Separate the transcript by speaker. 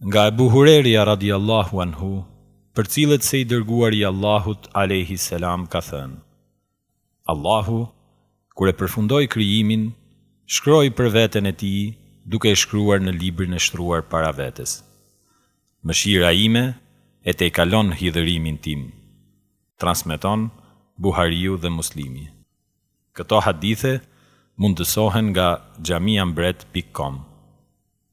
Speaker 1: Nga Ebu Hurejrja radijallahu anhu përcillet se i Dërguari i Allahut alejhi selam ka thënë, Allahu kur e përfundoi krijimin shkroi për veten e tij duke e shkruar në librin e shtruar para vetes, Mëshira ime e tejkalon hidhërimin tim, transmeton Buhariu dhe Muslimi. Këto hadithe mundësohen nga Xhamia Mbret pikë kom.